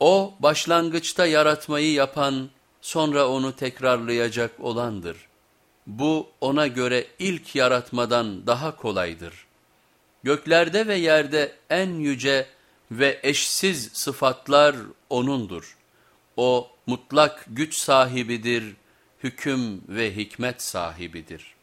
O başlangıçta yaratmayı yapan, sonra onu tekrarlayacak olandır. Bu ona göre ilk yaratmadan daha kolaydır. Göklerde ve yerde en yüce ve eşsiz sıfatlar O'nundur. O mutlak güç sahibidir, hüküm ve hikmet sahibidir.